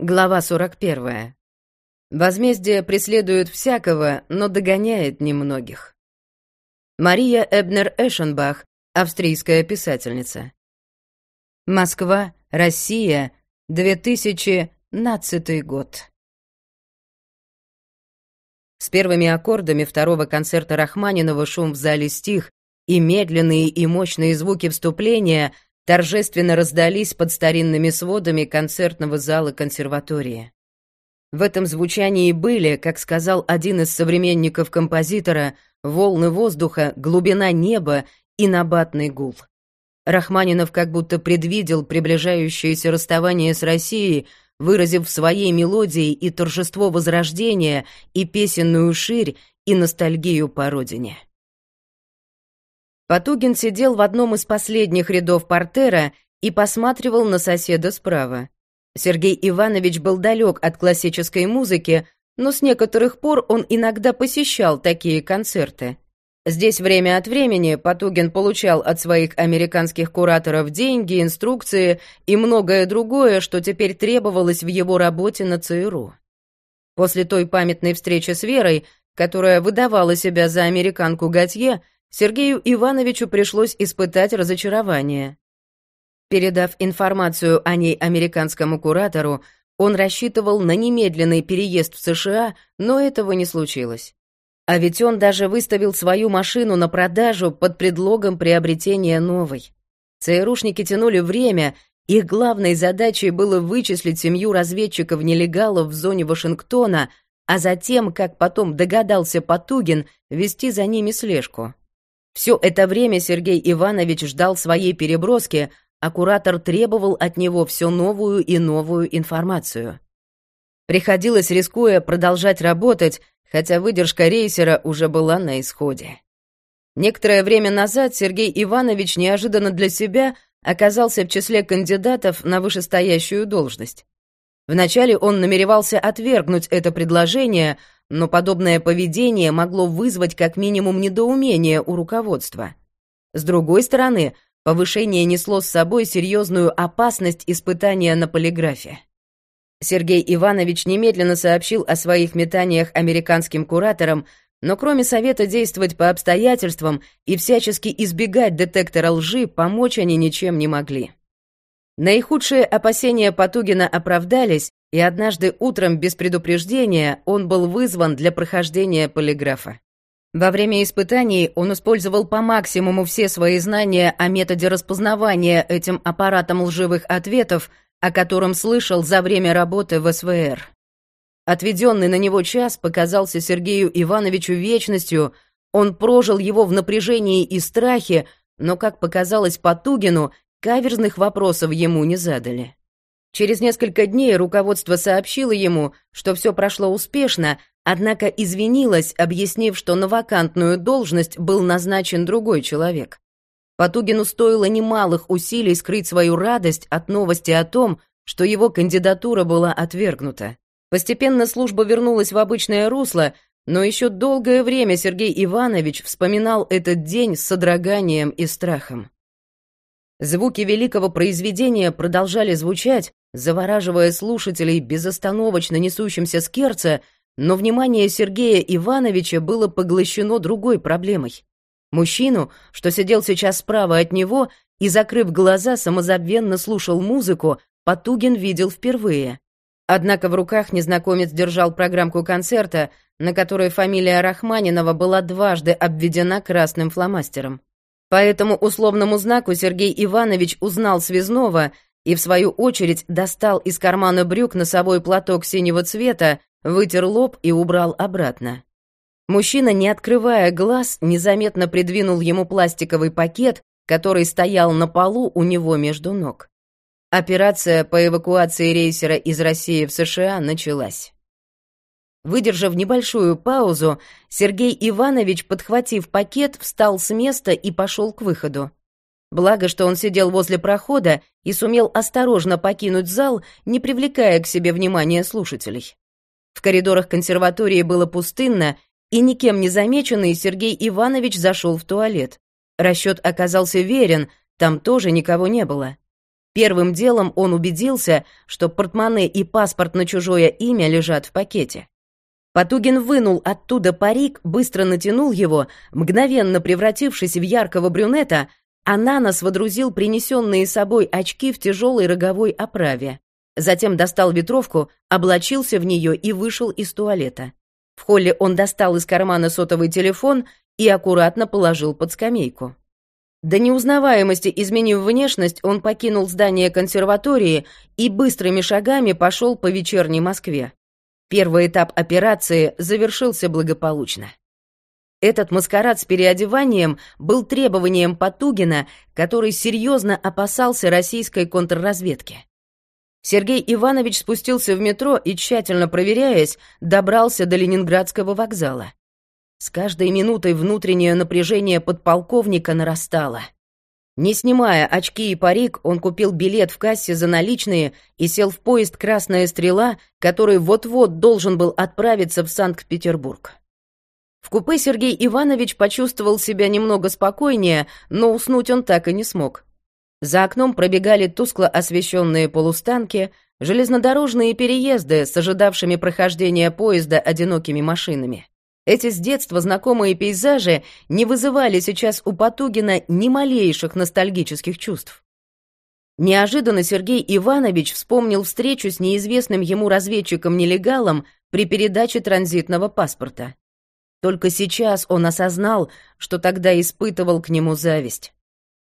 Глава 41. Возмездие преследует всякого, но догоняет немногих. Мария Эбнер-Эшенбах, австрийская писательница. Москва, Россия, 2012 год. С первыми аккордами второго концерта Рахманинова шум в зале стих, и медленные и мощные звуки вступления — торжественно раздались под старинными сводами концертного зала консерватории. В этом звучании были, как сказал один из современников композитора, волны воздуха, глубина неба и набатный гул. Рахманинов как будто предвидел приближающееся расставание с Россией, выразив в своей мелодии и торжество Возрождения, и песенную ширь, и ностальгию по родине. Потугин сидел в одном из последних рядов портера и посматривал на соседа справа. Сергей Иванович был далек от классической музыки, но с некоторых пор он иногда посещал такие концерты. Здесь время от времени Потугин получал от своих американских кураторов деньги, инструкции и многое другое, что теперь требовалось в его работе на ЦРУ. После той памятной встречи с Верой, которая выдавала себя за американку Готье, Сергею Ивановичу пришлось испытать разочарование. Передав информацию о ней американскому куратору, он рассчитывал на немедленный переезд в США, но этого не случилось. А ведь он даже выставил свою машину на продажу под предлогом приобретения новой. ЦРУшники тянули время, их главной задачей было вычислить семью разведчиков-нелегалов в зоне Вашингтона, а затем, как потом догадался Потугин, вести за ними слежку. Все это время Сергей Иванович ждал своей переброски, а куратор требовал от него все новую и новую информацию. Приходилось, рискуя, продолжать работать, хотя выдержка рейсера уже была на исходе. Некоторое время назад Сергей Иванович неожиданно для себя оказался в числе кандидатов на вышестоящую должность. Вначале он намеревался отвергнуть это предложение, но подобное поведение могло вызвать как минимум недоумение у руководства. С другой стороны, повышение несло с собой серьезную опасность испытания на полиграфе. Сергей Иванович немедленно сообщил о своих метаниях американским кураторам, но кроме совета действовать по обстоятельствам и всячески избегать детектора лжи, помочь они ничем не могли. Наихудшие опасения Потугина оправдались, и однажды утром без предупреждения он был вызван для прохождения полиграфа. Во время испытаний он использовал по максимуму все свои знания о методе распознавания этим аппаратом лживых ответов, о котором слышал за время работы в СВР. Отведенный на него час показался Сергею Ивановичу вечностью, он прожил его в напряжении и страхе, но, как показалось Потугину, каверзных вопросов ему не задали. Через несколько дней руководство сообщило ему, что все прошло успешно, однако извинилось, объяснив, что на вакантную должность был назначен другой человек. Потугину стоило немалых усилий скрыть свою радость от новости о том, что его кандидатура была отвергнута. Постепенно служба вернулась в обычное русло, но еще долгое время Сергей Иванович вспоминал этот день с содроганием и страхом. Звуки великого произведения продолжали звучать, завораживая слушателей безостановочно несущимся скерца, но внимание Сергея Ивановича было поглощено другой проблемой. Мужчину, что сидел сейчас справа от него и, закрыв глаза, самозабвенно слушал музыку, Потугин видел впервые. Однако в руках незнакомец держал программку концерта, на которой фамилия Рахманинова была дважды обведена красным фломастером. По этому условному знаку Сергей Иванович узнал связного и, в свою очередь, достал из кармана брюк носовой платок синего цвета, вытер лоб и убрал обратно. Мужчина, не открывая глаз, незаметно придвинул ему пластиковый пакет, который стоял на полу у него между ног. Операция по эвакуации рейсера из России в США началась. Выдержав небольшую паузу, Сергей Иванович, подхватив пакет, встал с места и пошел к выходу. Благо, что он сидел возле прохода и сумел осторожно покинуть зал, не привлекая к себе внимания слушателей. В коридорах консерватории было пустынно, и никем не замеченный Сергей Иванович зашел в туалет. Расчет оказался верен, там тоже никого не было. Первым делом он убедился, что портмоне и паспорт на чужое имя лежат в пакете. Потугин вынул оттуда парик, быстро натянул его, мгновенно превратившись в яркого брюнета, а на нос водрузил принесенные собой очки в тяжелой роговой оправе. Затем достал ветровку, облачился в нее и вышел из туалета. В холле он достал из кармана сотовый телефон и аккуратно положил под скамейку. До неузнаваемости изменив внешность, он покинул здание консерватории и быстрыми шагами пошел по вечерней Москве. Первый этап операции завершился благополучно. Этот маскарад с переодеванием был требованием Потугина, который серьезно опасался российской контрразведки. Сергей Иванович спустился в метро и, тщательно проверяясь, добрался до Ленинградского вокзала. С каждой минутой внутреннее напряжение подполковника нарастало. Не снимая очки и парик, он купил билет в кассе за наличные и сел в поезд «Красная стрела», который вот-вот должен был отправиться в Санкт-Петербург. В купе Сергей Иванович почувствовал себя немного спокойнее, но уснуть он так и не смог. За окном пробегали тускло освещенные полустанки, железнодорожные переезды с ожидавшими прохождения поезда одинокими машинами. Эти с детства знакомые пейзажи не вызывали сейчас у Потугина ни малейших ностальгических чувств. Неожиданно Сергей Иванович вспомнил встречу с неизвестным ему разведчиком-нелегалом при передаче транзитного паспорта. Только сейчас он осознал, что тогда испытывал к нему зависть.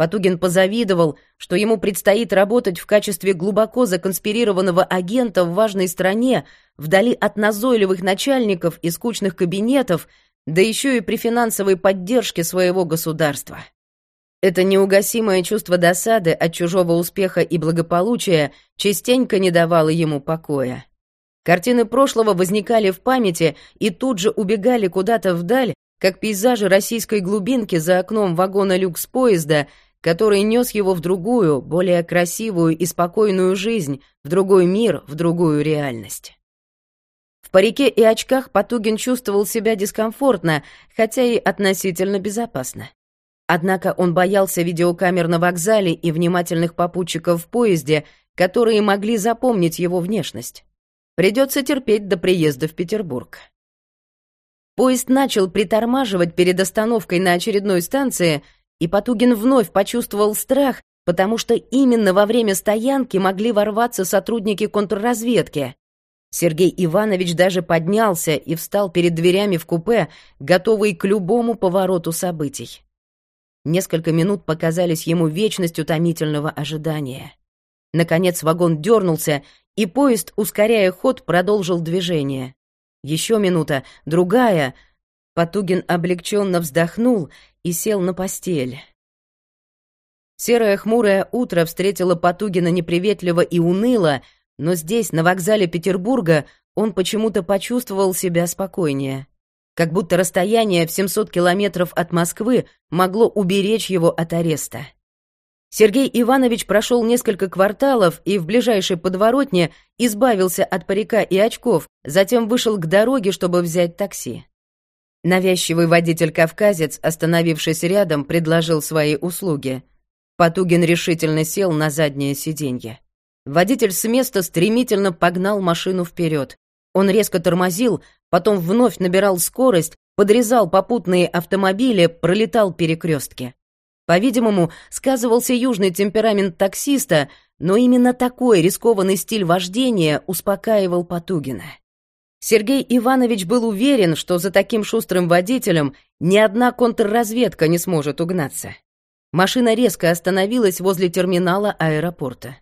Потугин позавидовал, что ему предстоит работать в качестве глубоко законспирированного агента в важной стране, вдали от назойливых начальников и скучных кабинетов, да еще и при финансовой поддержке своего государства. Это неугасимое чувство досады от чужого успеха и благополучия частенько не давало ему покоя. Картины прошлого возникали в памяти и тут же убегали куда-то вдаль, как пейзажи российской глубинки за окном вагона люкс поезда который нес его в другую, более красивую и спокойную жизнь, в другой мир, в другую реальность. В парике и очках Потугин чувствовал себя дискомфортно, хотя и относительно безопасно. Однако он боялся видеокамер на вокзале и внимательных попутчиков в поезде, которые могли запомнить его внешность. Придется терпеть до приезда в Петербург. Поезд начал притормаживать перед остановкой на очередной станции — и Потугин вновь почувствовал страх, потому что именно во время стоянки могли ворваться сотрудники контрразведки. Сергей Иванович даже поднялся и встал перед дверями в купе, готовый к любому повороту событий. Несколько минут показались ему вечностью томительного ожидания. Наконец вагон дернулся, и поезд, ускоряя ход, продолжил движение. Еще минута, другая. Потугин облегченно вздохнул и сел на постель. Серое хмурое утро встретило Потугина неприветливо и уныло, но здесь, на вокзале Петербурга, он почему-то почувствовал себя спокойнее. Как будто расстояние в 700 километров от Москвы могло уберечь его от ареста. Сергей Иванович прошел несколько кварталов и в ближайшей подворотне избавился от парика и очков, затем вышел к дороге, чтобы взять такси. Навязчивый водитель-кавказец, остановившись рядом, предложил свои услуги. Потугин решительно сел на заднее сиденье. Водитель с места стремительно погнал машину вперед. Он резко тормозил, потом вновь набирал скорость, подрезал попутные автомобили, пролетал перекрестки. По-видимому, сказывался южный темперамент таксиста, но именно такой рискованный стиль вождения успокаивал Потугина. Сергей Иванович был уверен, что за таким шустрым водителем ни одна контрразведка не сможет угнаться. Машина резко остановилась возле терминала аэропорта.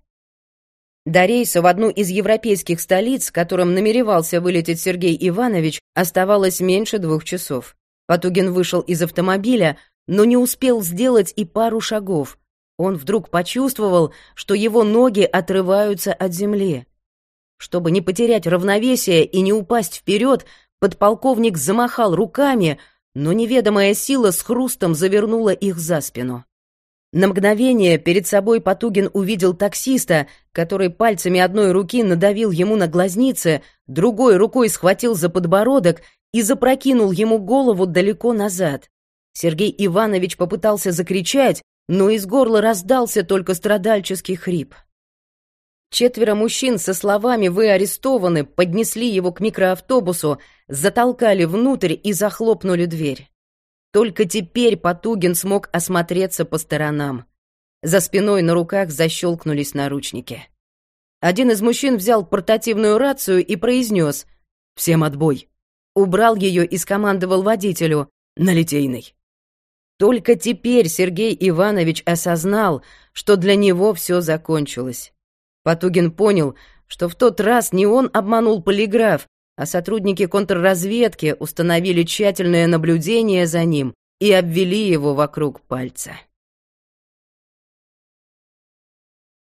До рейса в одну из европейских столиц, которым намеревался вылететь Сергей Иванович, оставалось меньше двух часов. Потугин вышел из автомобиля, но не успел сделать и пару шагов. Он вдруг почувствовал, что его ноги отрываются от земли. Чтобы не потерять равновесие и не упасть вперед, подполковник замахал руками, но неведомая сила с хрустом завернула их за спину. На мгновение перед собой Потугин увидел таксиста, который пальцами одной руки надавил ему на глазницы, другой рукой схватил за подбородок и запрокинул ему голову далеко назад. Сергей Иванович попытался закричать, но из горла раздался только страдальческий хрип. Четверо мужчин со словами «Вы арестованы» поднесли его к микроавтобусу, затолкали внутрь и захлопнули дверь. Только теперь Потугин смог осмотреться по сторонам. За спиной на руках защелкнулись наручники. Один из мужчин взял портативную рацию и произнес «Всем отбой». Убрал ее и скомандовал водителю «На Литейный». Только теперь Сергей Иванович осознал, что для него все закончилось. Потугин понял, что в тот раз не он обманул полиграф, а сотрудники контрразведки установили тщательное наблюдение за ним и обвели его вокруг пальца.